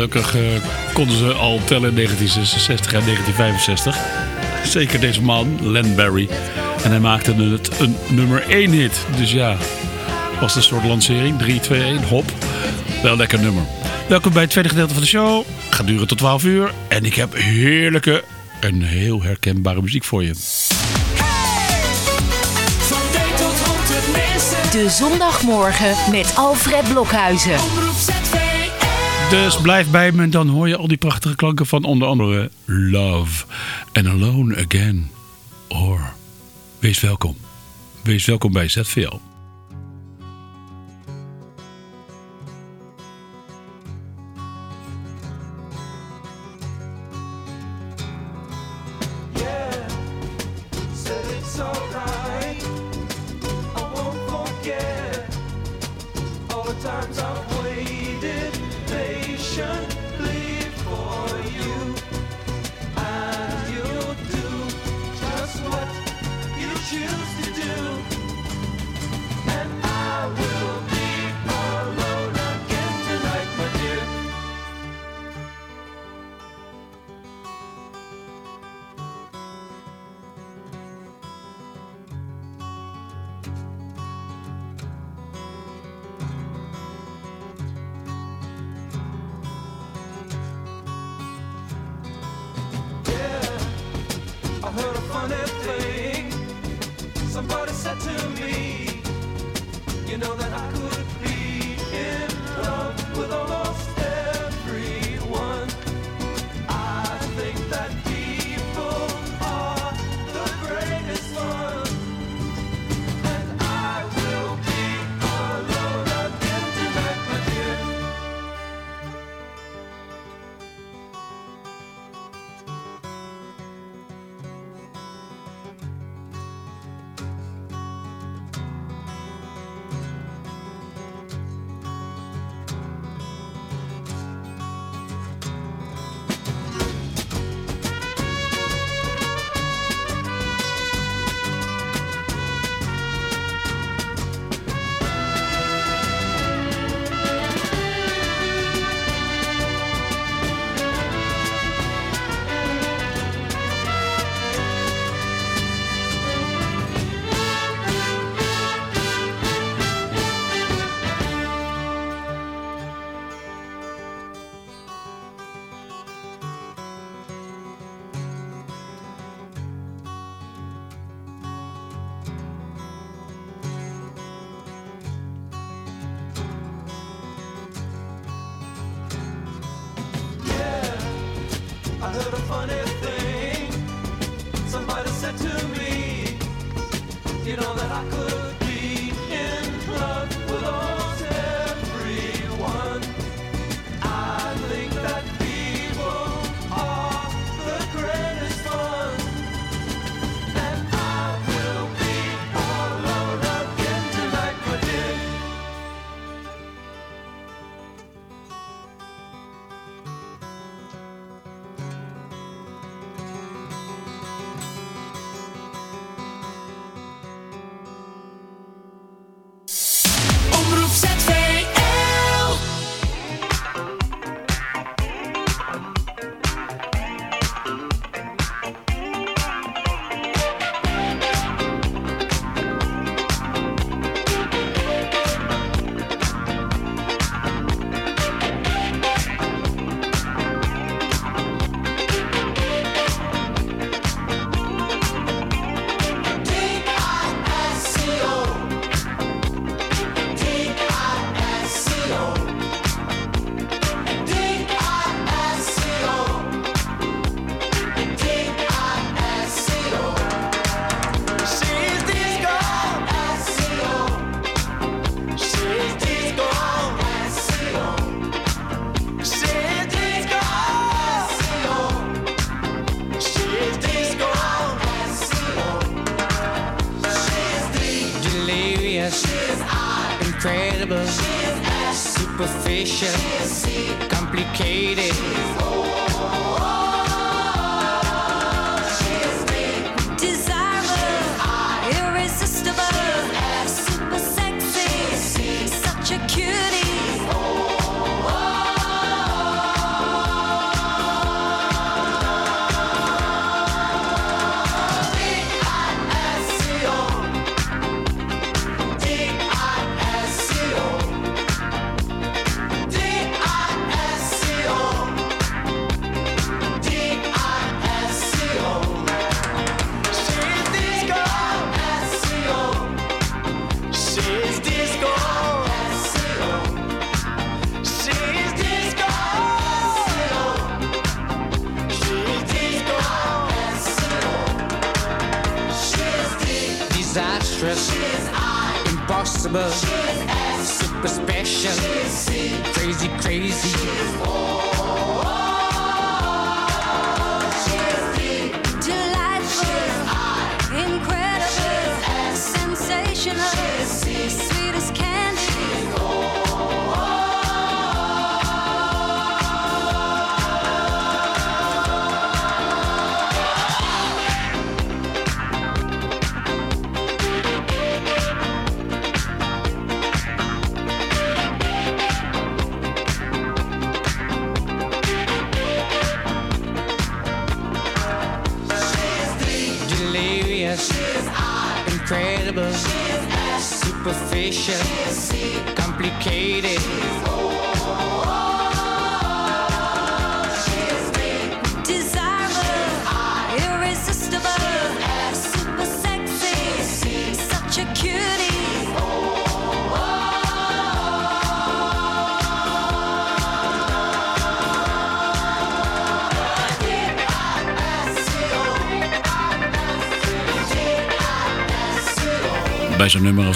Gelukkig uh, konden ze al tellen in 1966 en 1965. Zeker deze man, Len Barry. En hij maakte het een nummer 1 hit. Dus ja, was een soort lancering. 3, 2, 1, hop. Wel lekker nummer. Welkom bij het tweede gedeelte van de show. Gaat duren tot 12 uur. En ik heb heerlijke en heel herkenbare muziek voor je. De zondagmorgen met Alfred Blokhuizen. Dus blijf bij me en dan hoor je al die prachtige klanken van onder andere Love and Alone Again. Or wees welkom. Wees welkom bij ZVL. You know that I could be in love with all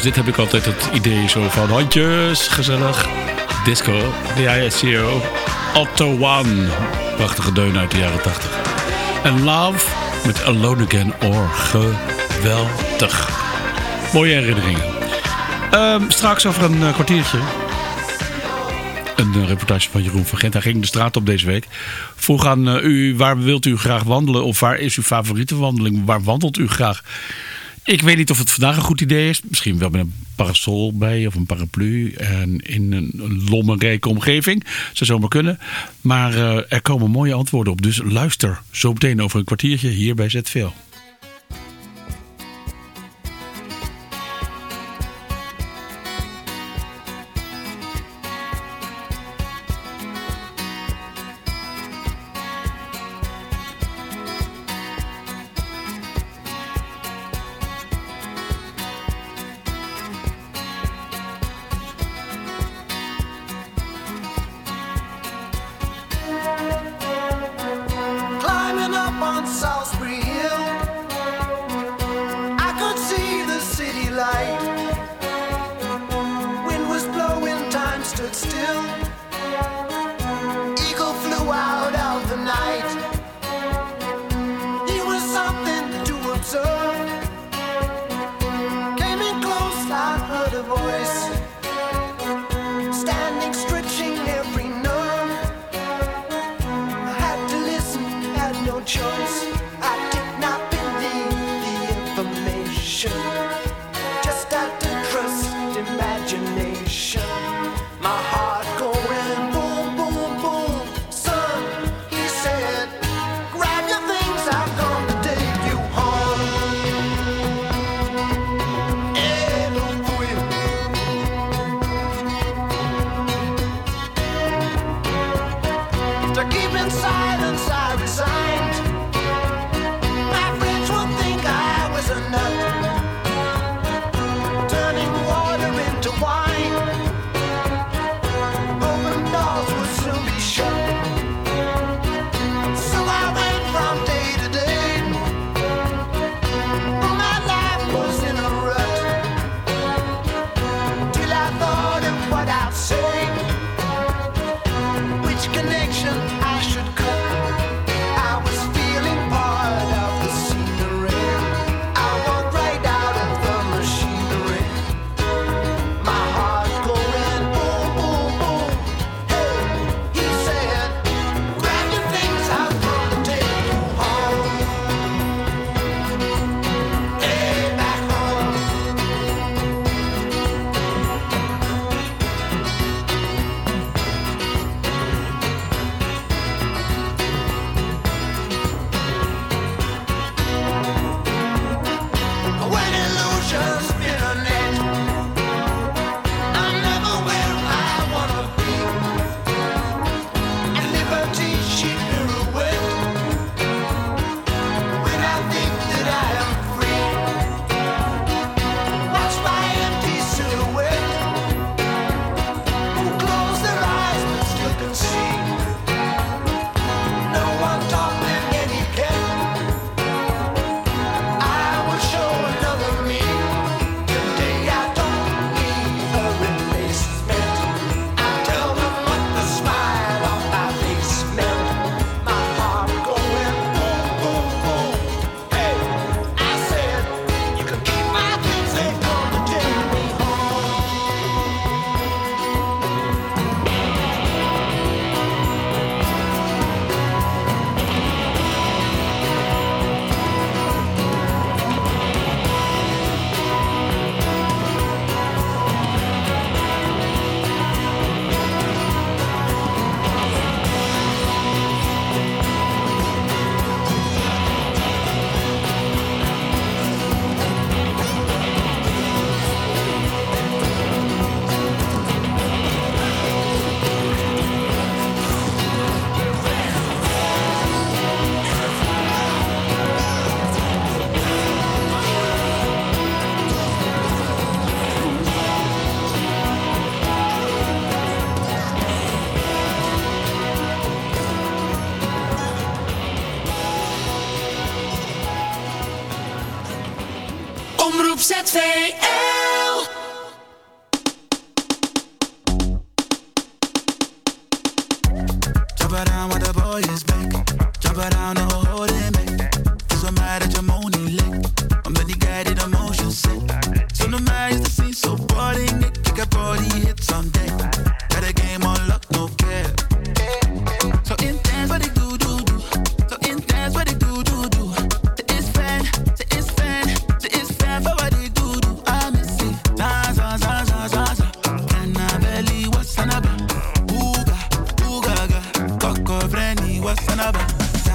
dit heb ik altijd het idee zo van handjes, gezellig. Disco, D-I-S-C-O, Otto One. Prachtige deun uit de jaren 80. En Love met Alone Again or geweldig. Mooie herinneringen. Ehm, straks over een eh, kwartiertje. Een eh, reportage van Jeroen van Gent. Hij ging de straat op deze week. Vroeg aan eh, u, waar wilt u graag wandelen? Of waar is uw favoriete wandeling? Waar wandelt u graag? Ik weet niet of het vandaag een goed idee is. Misschien wel met een parasol bij of een paraplu. En in een lommerrijke omgeving. Zou zomaar kunnen. Maar eh, er komen mooie antwoorden op. Dus luister zo meteen over een kwartiertje hier bij ZVL.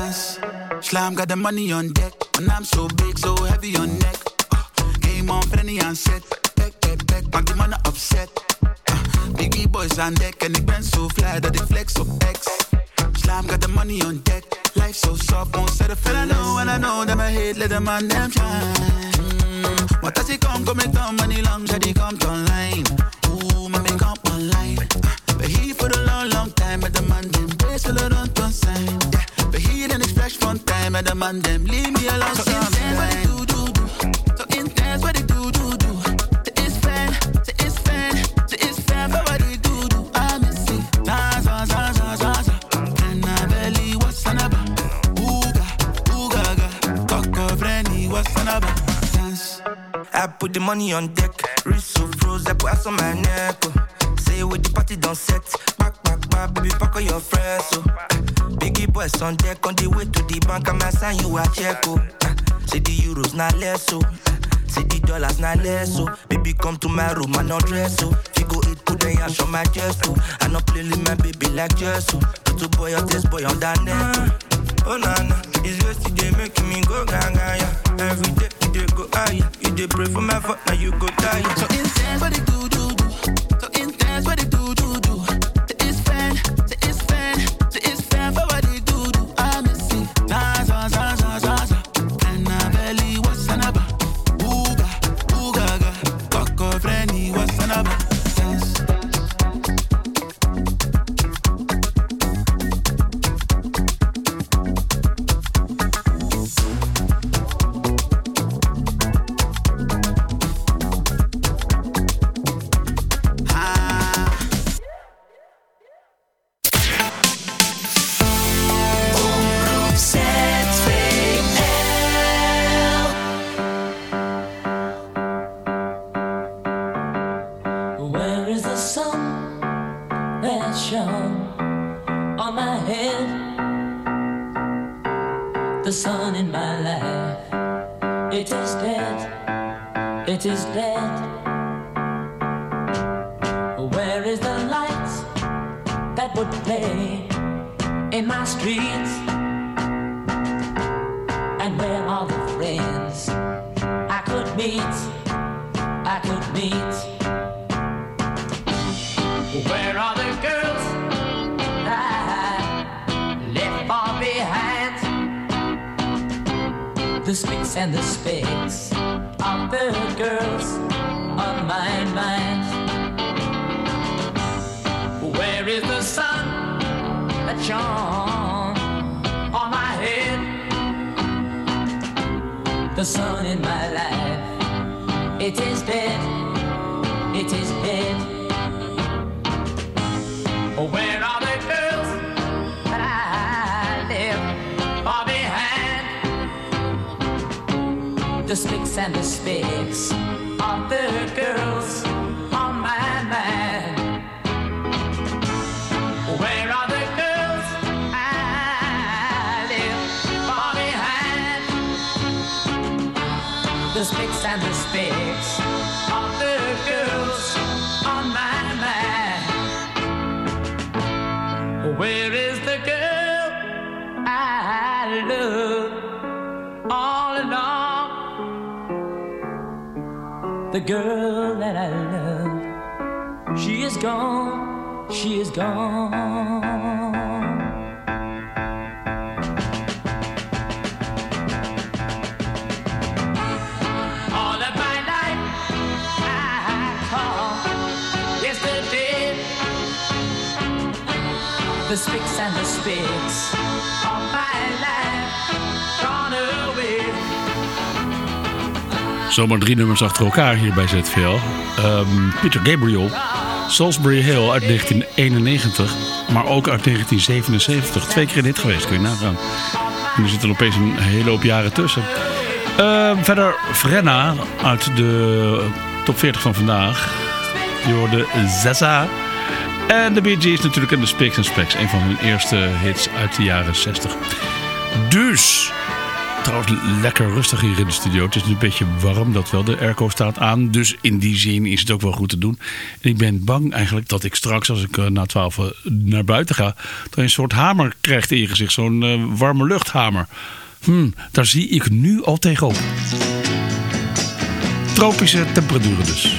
Dance. Slam got the money on deck. And I'm so big, so heavy on neck. Uh, game on, Frenny and set. Back, back, back, maak die mannen upset. Uh, biggie boys on deck. And ik ben so fly that ik flex so X. Slam got the money on deck. Life so soft, won't set a And I know, and I know that my head let the man them shine. Mm, maar als ik come, ik dan, maar niet lang, ja, die komt online. Oeh, maar ik kom online. Uh, we hier for een long, long time, met the man dem, best zullen rond ons zijn. Yeah, but he then time and the man them leave me alone so intense what they do, do, do. So intense what they do, do, do. To his fan, to his fan, to his fan, what they do, do. I miss it. Zaza, zaza, zaza. And I belly what's on about. Ooga, ooga, ga. Cock of Rennie, what's on about. I put the money on deck. Wrist so froze, I put ice on my neck. Oh. Say with the party don't set. Back, back, back, baby, pack all your friends. Oh. Biggie boys on deck, on the way to the bank, I'm sign you a check. Oh. Uh, Say the euros not less. Oh. Uh, Say the dollars not less. Oh. Baby, come to my room, I not dress. Oh. Figo eat, put the ash on my chest. Oh. I not play with my baby like Jess. Oh. Put a boy on this boy on that neck. Oh. Oh na na, it's yesterday making me go gaga yeah. Every day you dey go higher, you dey pray for my fuck now you go die. So intense, what it do, do, do. So intense, what it do, do, The girl that I love, she is gone, she is gone. All of my life I call yesterday. The spicks and the spicks zomaar drie nummers achter elkaar hier bij ZVL. Um, ehm, Peter Gabriel, Salisbury Hill uit 1991, maar ook uit 1977. Twee keer in dit geweest, kun je nagaan. En er zitten er opeens een hele hoop jaren tussen. Ehm, verder Frenna uit de top 40 van vandaag. Je hoorde Zaza. En de Bee is natuurlijk en de Spicks and Specks. Een van hun eerste hits uit de jaren 60. Dus trouwens lekker rustig hier in de studio. Het is nu een beetje warm, dat wel. De airco staat aan. Dus in die zin is het ook wel goed te doen. Ik ben bang eigenlijk dat ik straks, als ik eh, na twaalf eh, naar buiten ga... dat je een soort hamer krijgt in je gezicht. Zo'n eh, warme luchthamer. Hmm, daar zie ik nu al tegenop. Tropische temperaturen dus.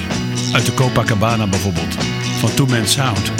Uit de Copacabana bijvoorbeeld. Van Two Man Sound.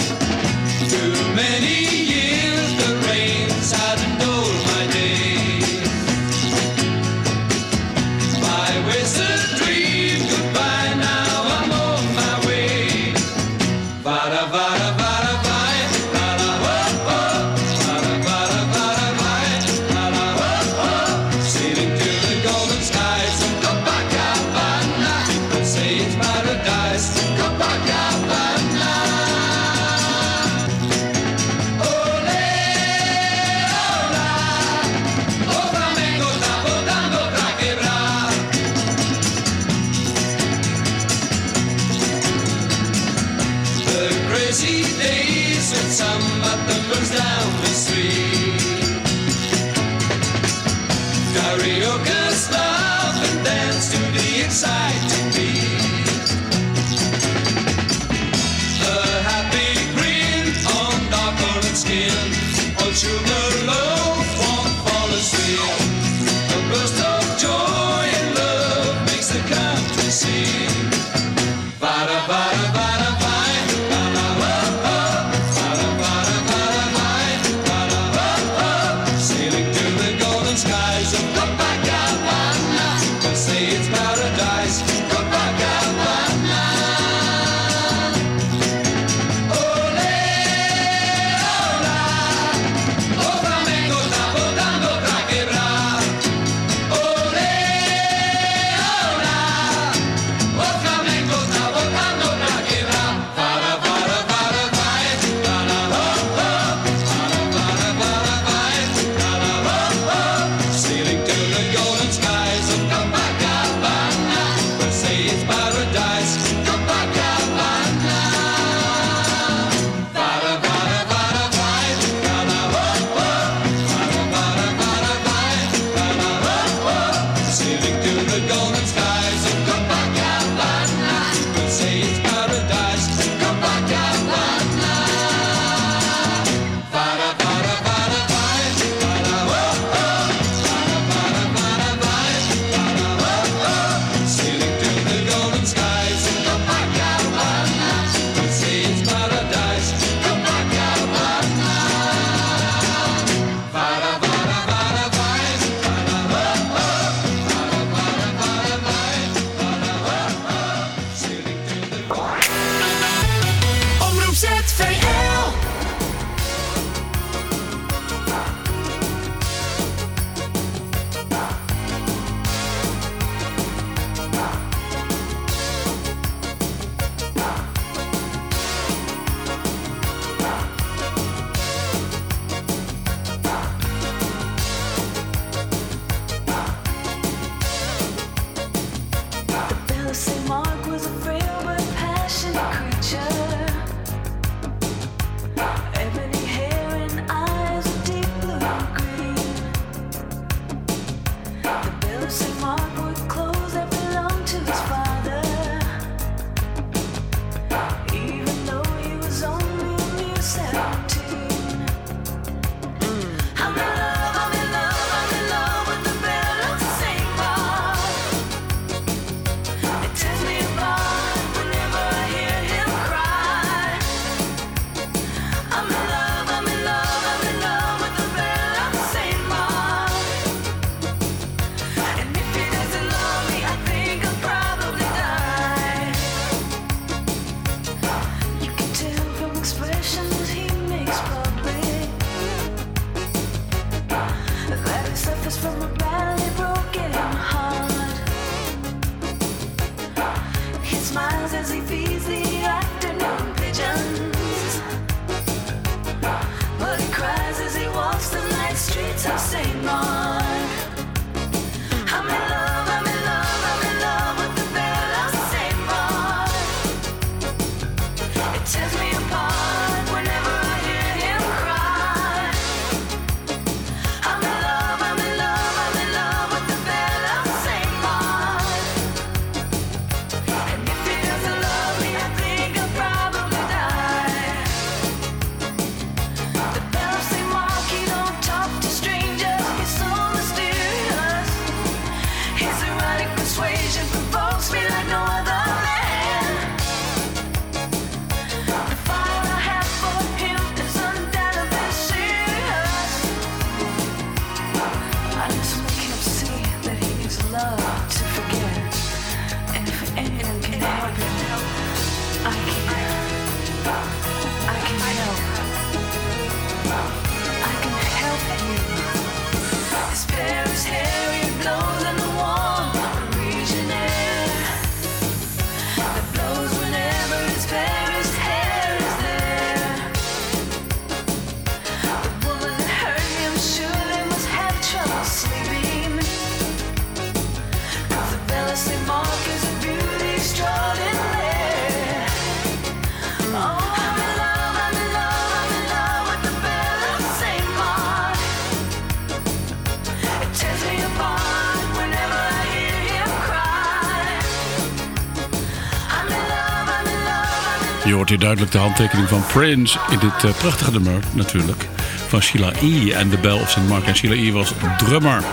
Je hoort hier duidelijk de handtekening van Prince in dit eh, prachtige nummer natuurlijk. Van Sheila E. en de Bell of St. Mark. En Sheila E. was drummer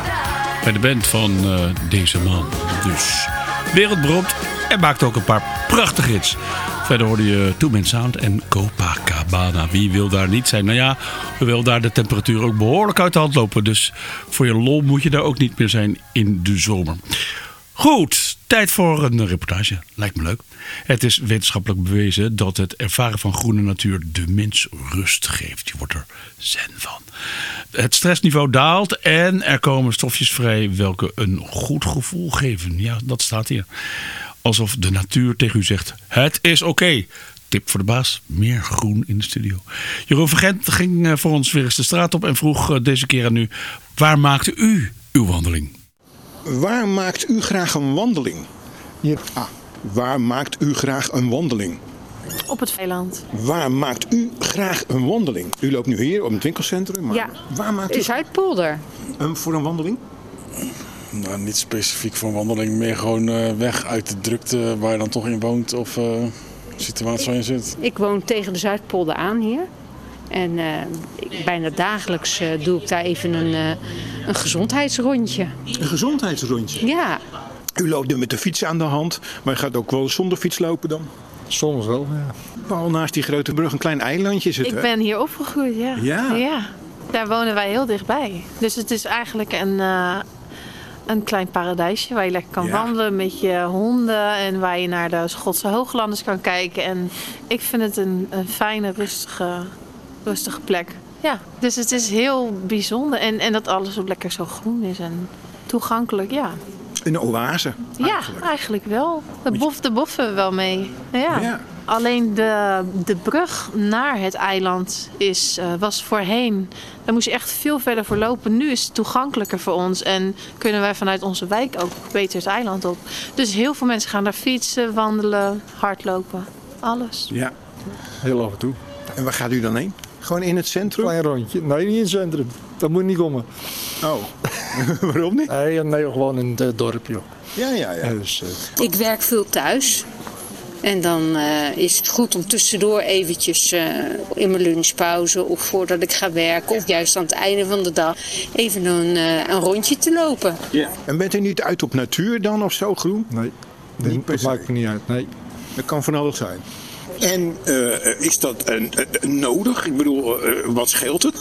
bij de band van eh, deze man. Dus wereldberoemd en maakte ook een paar prachtige hits. Verder hoorde je Two Man Sound en Copacabana. Wie wil daar niet zijn? Nou ja, hoewel daar de temperatuur ook behoorlijk uit de hand lopen. Dus voor je lol moet je daar ook niet meer zijn in de zomer. Goed, tijd voor een reportage. Lijkt me leuk. Het is wetenschappelijk bewezen dat het ervaren van groene natuur de mens rust geeft. Je wordt er zen van. Het stressniveau daalt en er komen stofjes vrij welke een goed gevoel geven. Ja, dat staat hier. Alsof de natuur tegen u zegt: Het is oké. Tip voor de baas: meer groen in de studio. Jeroen Vergent ging eh, voor ons weer eens de straat op en vroeg eh, deze keer aan u: Waar maakte u uw wandeling? Waar maakt u graag een wandeling? Hier. Ah, waar maakt u graag een wandeling? Op het Veiland. Waar maakt u graag een wandeling? U loopt nu hier op het winkelcentrum, maar Ja. waar maakt u Zuidpolder. een, voor een wandeling? Nou, niet specifiek voor een wandeling, meer gewoon eh, weg uit de drukte waar je dan toch in woont of eh, de situatie waar je zit. Ik woon tegen de Zuidpolder aan hier. En eh, ik- bijna dagelijks eh, doe ik daar even een, eh, een gezondheidsrondje. Een gezondheidsrondje? Ja. U loopt nu met de fiets aan de hand, maar je gaat ook wel zonder fiets lopen dan? Soms wel, ja. Paul, naast die grote brug een klein eilandje zit, Ik hè? ben hier opgegroeid, ja. Ja. Daar wonen wij heel dichtbij. Dus het is eigenlijk een, eh, een klein paradijsje waar je lekker kan Ja. wandelen met je honden. En waar je naar de Schotse hooglanders kan kijken. En ik vind het een, een fijne, rustige, rustige plek. Ja, dus het is heel bijzonder. En, en dat alles ook lekker zo groen is en toegankelijk, ja. Een oase. Ja, eigenlijk wel. De, bof, de boffen wel mee. Ja. Ja. Alleen de, de brug naar het eiland is, eh, was voorheen. Daar moest je echt veel verder voor lopen. Nu is het toegankelijker voor ons en kunnen wij vanuit onze wijk ook beter het eiland op. Dus heel veel mensen gaan daar fietsen, wandelen, hardlopen. Alles. Ja. Heel af en toe. En waar gaat u dan heen? Gewoon in het centrum? Klein rondje. Nee, niet in het centrum. Dat moet niet komen. Oh, waarom niet? Nee, nee gewoon in het dorp, joh. Ja, ja, ja. Dus, eh, Ik werk veel thuis. En dan eh, is het goed om tussendoor eventjes eh, in mijn lunchpauze of voordat ik ga werken of juist aan het einde van de dag even een, eh, een rondje te lopen. ja. En bent u niet uit op natuur dan of zo groen? nee, Niet dat maakt me niet uit. Nee. Dat kan van alles zijn. En eh, is dat een, een- nodig? Ik bedoel, eh, wat scheelt het?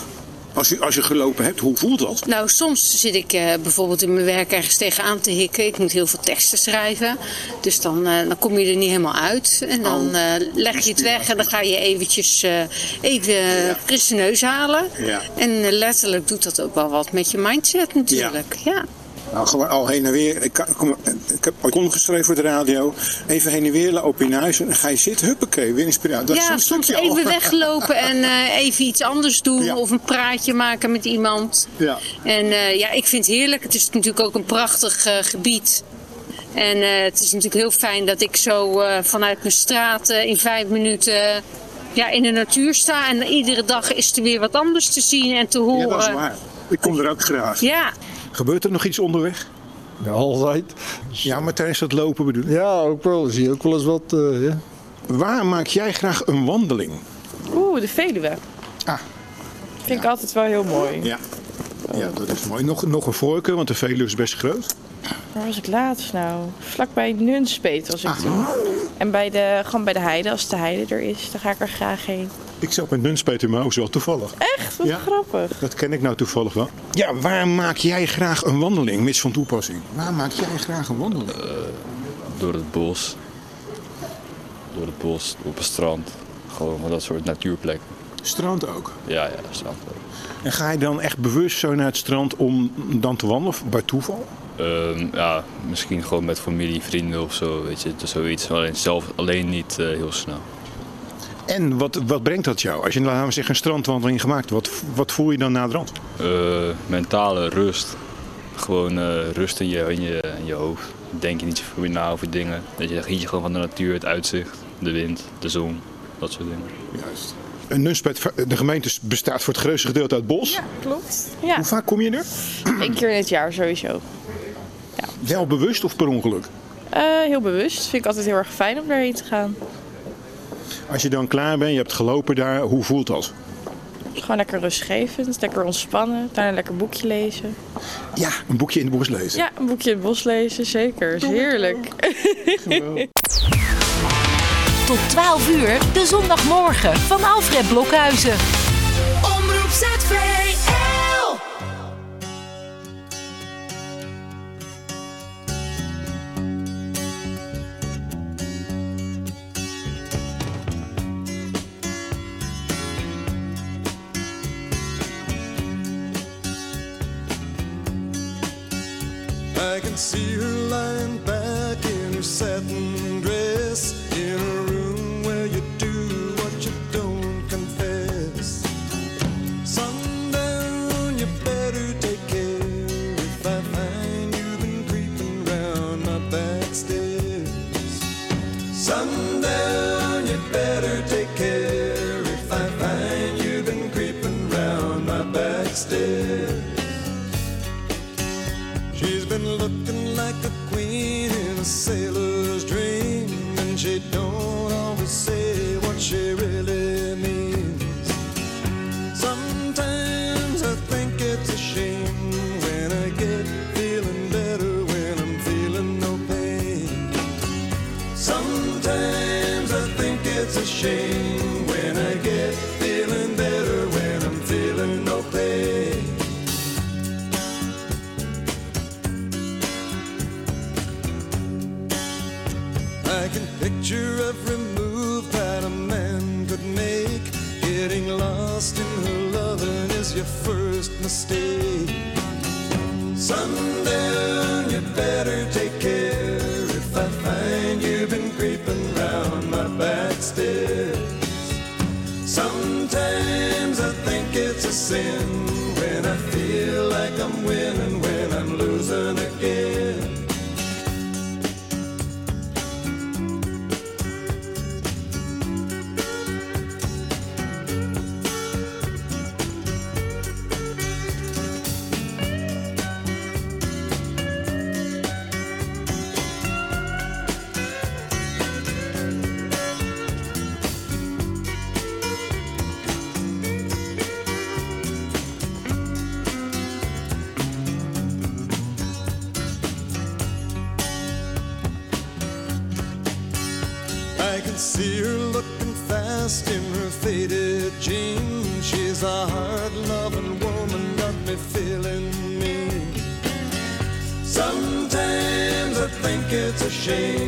Als je, als je gelopen hebt, hoe voelt dat? Nou, soms zit ik eh, bijvoorbeeld in mijn werk ergens tegenaan te hikken. Ik moet heel veel teksten schrijven. Dus dan, eh, dan kom je er niet helemaal uit. En dan eh, leg je het weg en dan ga je eventjes eh, even frisse neus halen. Ja. En eh, letterlijk doet dat ook wel wat met je mindset natuurlijk. Ja. Nou, gewoon al heen en weer. Ik, kom, ik heb ooit geschreven voor de radio. Even heen en weer lopen in huis. En ga je zitten, huppakee, weer inspiratie. Dat is ja, soms al. even weglopen en eh, even iets anders doen. Of een praatje maken met iemand. Ja. En eh, ja, ik vind het heerlijk. Het is natuurlijk ook een prachtig eh, gebied. En het is natuurlijk heel fijn dat ik zo vanuit mijn straat in vijf minuten ja, in de natuur sta. En iedere dag is er weer wat anders te zien en te horen. Ja, dat is waar. Ik kom er ook graag. Ja. Gebeurt er nog iets onderweg? Ja, altijd. Ja, maar tijdens het lopen bedoel ik? Ja, ook wel. Zie je ook wel eens wat. eh, ja. Waar maak jij graag een wandeling? Oeh, de Veluwe. Ah. Vind ik altijd wel heel mooi. Ja. Ja, dat is mooi. Nog, nog een voorkeur, want de Veluwe is best groot. Waar was ik laatst nou? Vlakbij Nunspeet was ik toen. En bij de, gewoon bij de heide, als de heide er is, dan ga ik er graag heen. Ik zat met mijn hoofd, wel toevallig. Echt? Wat grappig. Dat ken ik nou toevallig wel. Ja, waar maak jij graag een wandeling, mis van toepassing? Waar maak jij graag een wandeling? Door het bos. Door het bos, op het strand. Gewoon van dat soort natuurplekken. Strand ook? Ja, ja, strand ook. En ga je dan echt bewust zo naar het strand om dan te wandelen, of bij toeval? Ehm, ja, misschien gewoon met familie, vrienden of zo, weet je. Dus zoiets, alleen zelf alleen niet eh, heel snel. En wat, wat brengt dat jou? Als je, laten we zeggen, een strandwandeling gemaakt, wat, wat voel je dan na de rand? Eh, mentale rust. Gewoon eh, rust in je, in, je, in je hoofd. Denk je niet zoveel meer na over dingen. Dat je geniet je gewoon van de natuur, het uitzicht, de wind, de zon, dat soort dingen. Juist. En Nunspeet, de gemeente bestaat voor het grootste gedeelte uit bos. Ja, klopt. Ja. Hoe vaak kom je er? Eén keer in het jaar sowieso. Wel bewust of per ongeluk? Eh, heel bewust. Vind ik altijd heel erg fijn om daarheen te gaan. Als je dan klaar bent, je hebt gelopen daar, hoe voelt dat? Gewoon lekker rustgevend, lekker ontspannen, daarna een lekker boekje lezen. Ja, een boekje in de bos lezen. Ja, een boekje in het bos lezen, zeker. Is heerlijk. Tot 12 uur, de zondagmorgen van Alfred Blokhuizen. Omroep. See Sometimes I think it's a sin change.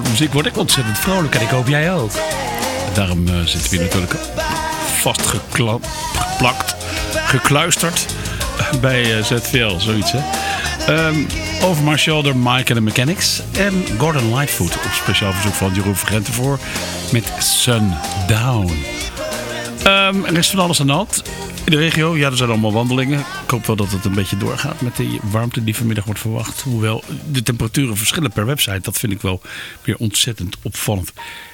Soort muziek word ik ontzettend vrolijk en ik hoop jij ook. Daarom eh, zitten we natuurlijk vastgeplakt, gekluisterd bij eh, ZVL, zoiets. Ehm, over My Shoulder, Mike and the Mechanics en Gordon Lightfoot op speciaal verzoek van Jeroen Vergenten voor met Sundown. Ehm, er is van alles aan de hand in de regio. Ja, er zijn allemaal wandelingen. Hoop wel dat het een beetje doorgaat met de warmte die vanmiddag wordt verwacht. Hoewel de temperaturen verschillen per website. Dat vind ik wel weer ontzettend opvallend.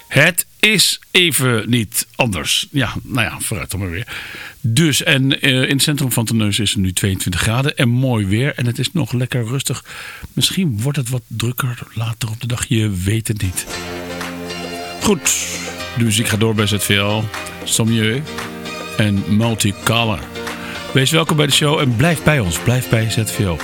Het is even niet anders. Ja, nou ja, vooruit dan maar weer. Dus, en eh, in het centrum van Teneus is het nu 22 graden en mooi weer. En het is nog lekker rustig. Misschien wordt het wat drukker later op de dag. Je weet het niet. Goed, de muziek gaat door bij ZVL. Sommieu en Multicolor. Wees welkom bij de show en blijf bij ons. Blijf bij ZVL.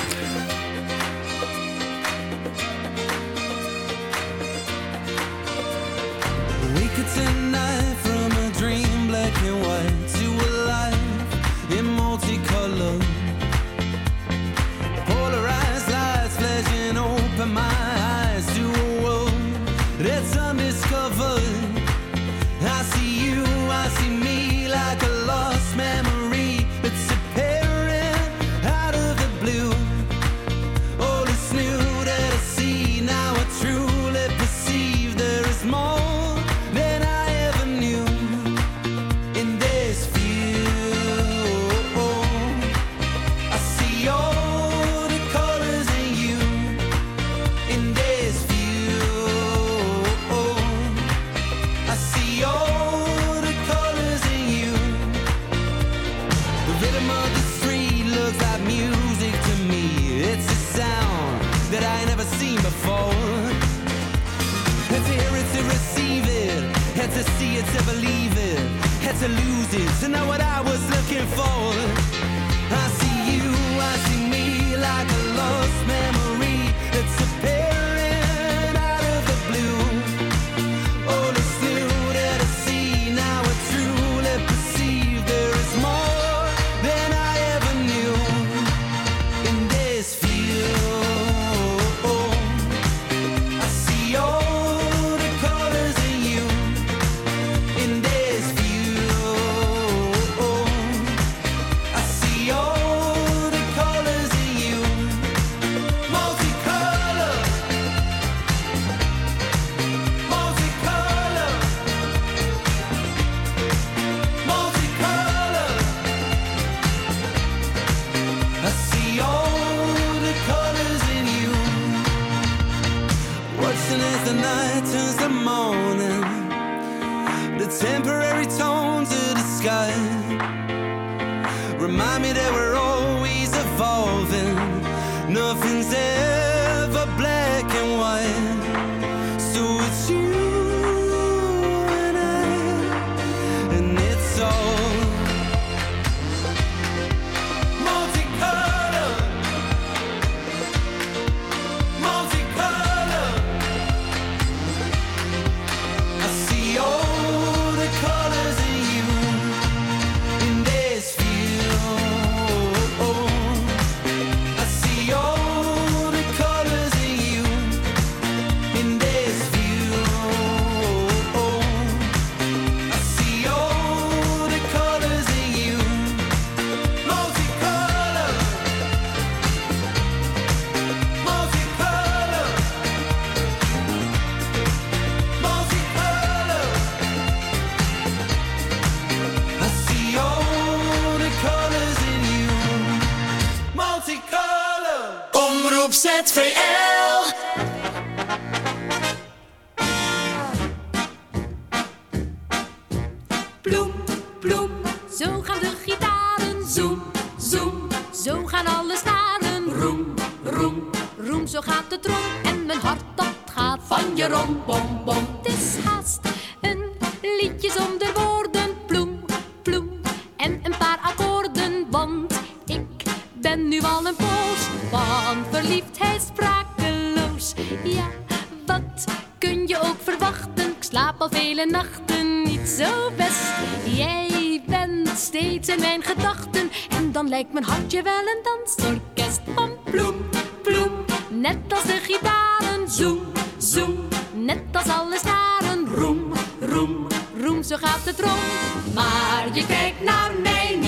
Bloem, bloem, zo gaan de gitaren. Zoem, zoem, zo gaan alle snaren. Roem, roem, roem, zo gaat de trom. En mijn hart dat gaat van je rom, bom, bom. Het is haast een liedje zonder woorden. Ploem, ploem, en een paar akkoorden. Want ik ben nu al een poos van verliefdheid sprakeloos. Ja, wat kun je ook verwachten? Ik slaap al vele nachten zo best. Jij bent steeds in mijn gedachten. En dan lijkt mijn hartje wel een dansorkest van ploem, ploem. Net als de gitaren, zoem, zoem. Net als alle snaren, roem, roem, roem. Zo gaat het rond. Maar je kijkt naar mij niet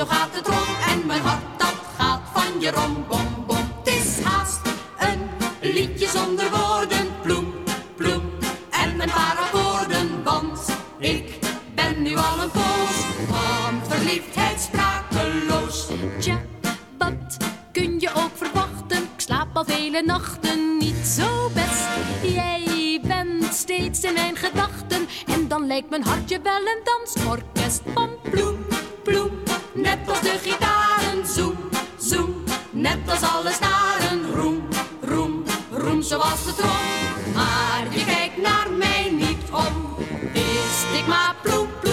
zo gaat het rond. En mijn hart dat gaat van je rom, bom, bom. Het is haast een liedje zonder woorden. Ploem, ploem, en een paar akkoorden. Want ik ben nu al een poos van verliefdheid sprakeloos. Tja, wat kun je ook verwachten? Ik slaap al vele nachten niet zo best. Jij bent steeds in mijn gedachten. En dan lijkt mijn hartje wel een dansorkest maar je kijkt naar mij niet om. Wist ik maar ploep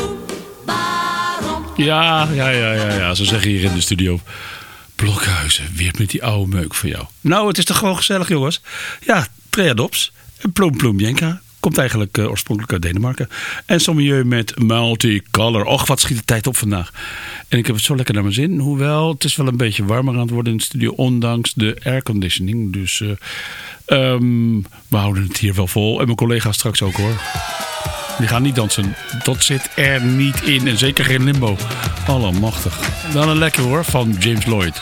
waarom? Ja, ja, ja, ja, ja, zo zeggen hier in de studio. Blokhuizen, weer met die oude meuk van jou. Nou, het is toch gewoon gezellig, jongens? Ja, Trea Dops en Ploem Ploem Jenka. Komt eigenlijk eh, oorspronkelijk uit Denemarken. En sommige met Multicolor. Och, wat schiet de tijd op vandaag. En ik heb het zo lekker naar mijn zin. Hoewel, het is wel een beetje warmer aan het worden in de studio. Ondanks de airconditioning. Dus eh, ehm, we houden het hier wel vol. En mijn collega's straks ook hoor. Die gaan niet dansen. Dat zit er niet in. En zeker geen limbo. Allemachtig. Dan een lekker hoor van James Lloyd.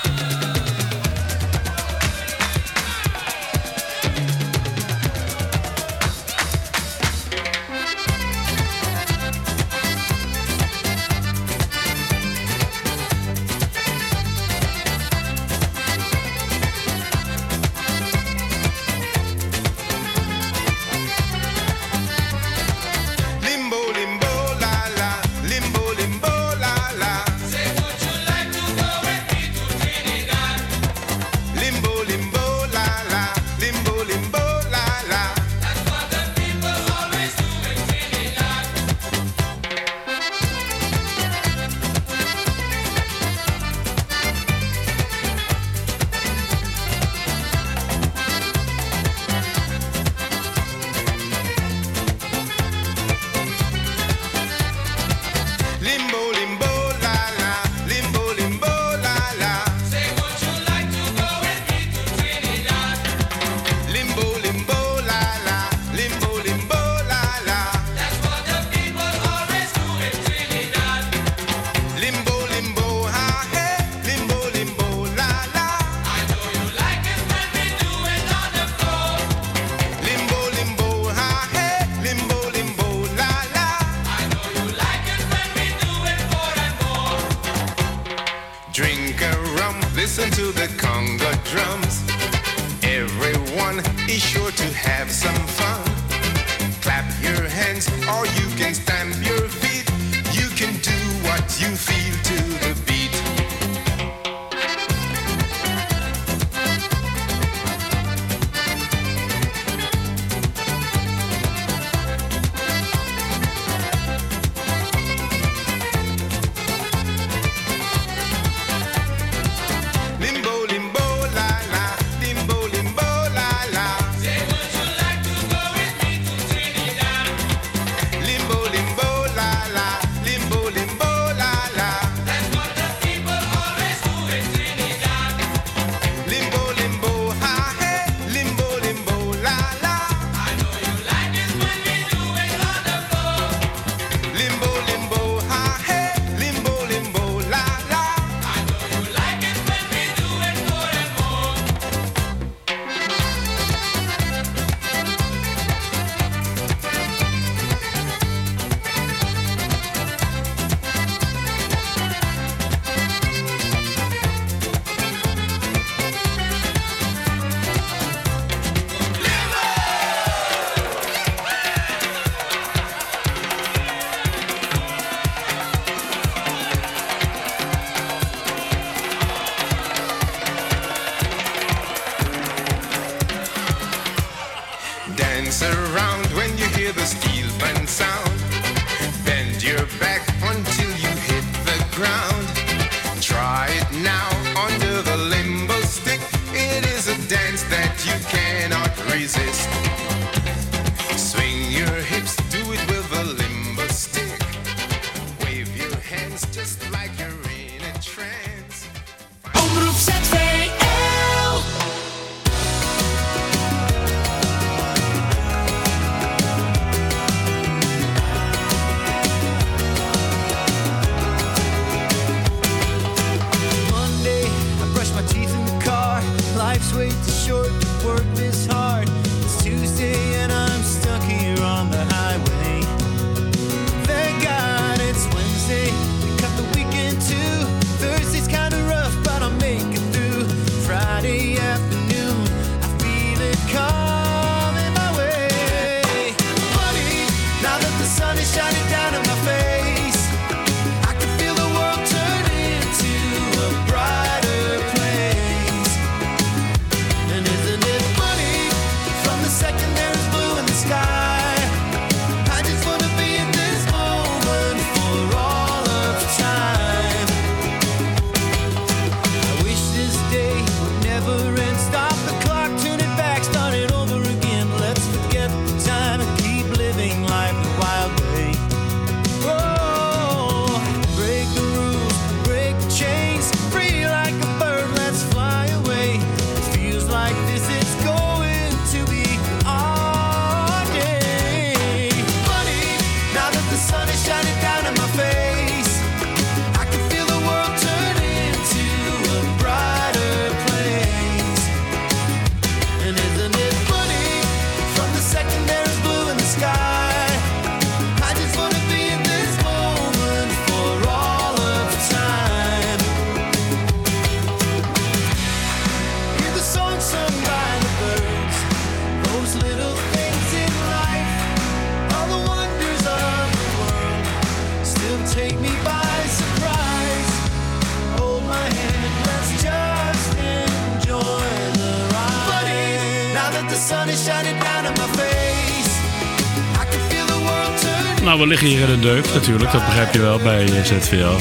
We liggen hier in een deuk natuurlijk. Dat begrijp je wel bij eh, ZVL.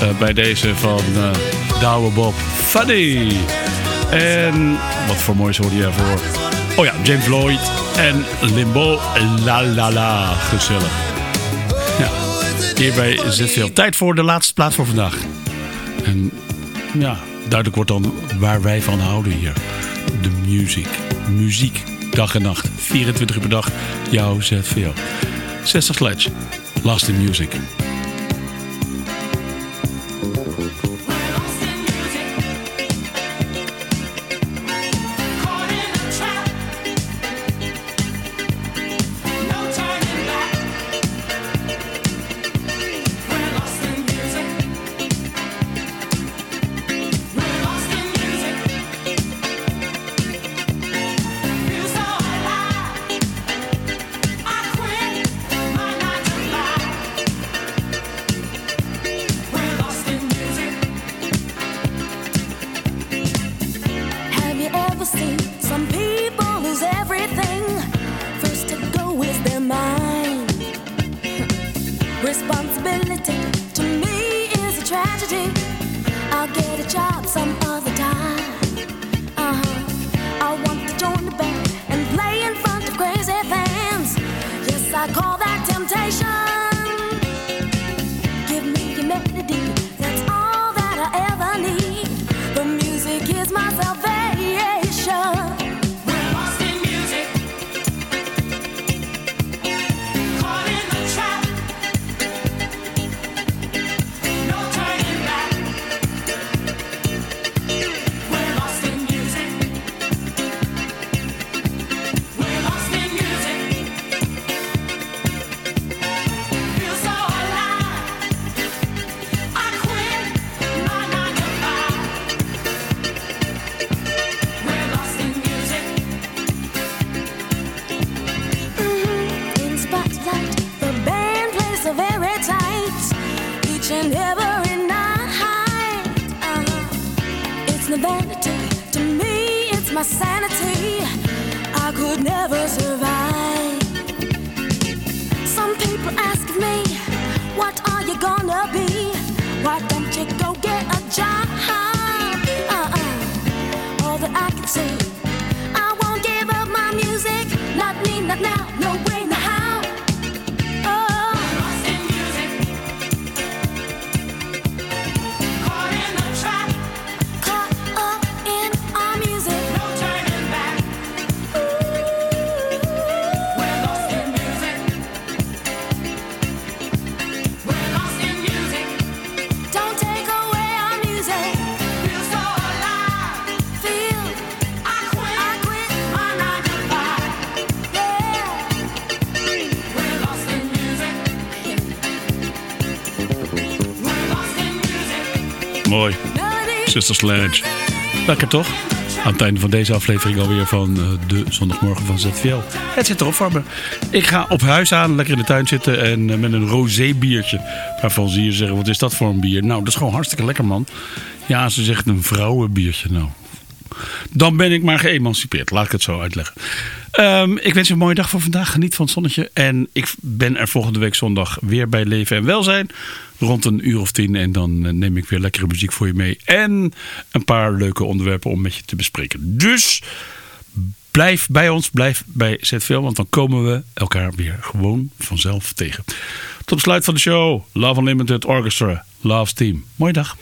Eh, bij deze van uh, Douwe Bob Funny. En wat voor moois hoorde je ervoor? Oh ja, James Lloyd en Limbo La La La. Gezellig. Ja, hier bij ZVL. Tijd voor de laatste plaat voor vandaag. En ja, duidelijk wordt dan waar wij van houden hier. De muziek. Muziek. Dag en nacht. 24 uur per dag. Jouw ZVL. 60 Sledge. Last in Music. Sister Sledge. Lekker toch? Aan het einde van deze aflevering alweer van eh, de zondagmorgen van ZVL. Het zit erop voor me. Ik ga op huis aan, lekker in de tuin zitten en eh, met een rosé biertje. Waarvan zie je zeggen, wat is dat voor een bier? Nou, dat is gewoon hartstikke lekker man. Ja, ze zegt een vrouwenbiertje. Nou, dan ben ik maar geëmancipeerd. Laat ik het zo uitleggen. Ehm, ik wens je een mooie dag voor vandaag. Geniet van het zonnetje. En ik ben er volgende week zondag weer bij Leven en Welzijn. Rond een uur of tien. En dan eh, neem ik weer lekkere muziek voor je mee. En een paar leuke onderwerpen om met je te bespreken. Dus blijf bij ons. Blijf bij ZVL. Want dan komen we elkaar weer gewoon vanzelf tegen. Tot besluit van de show. Love Unlimited Orchestra. Love's Team. Mooie dag.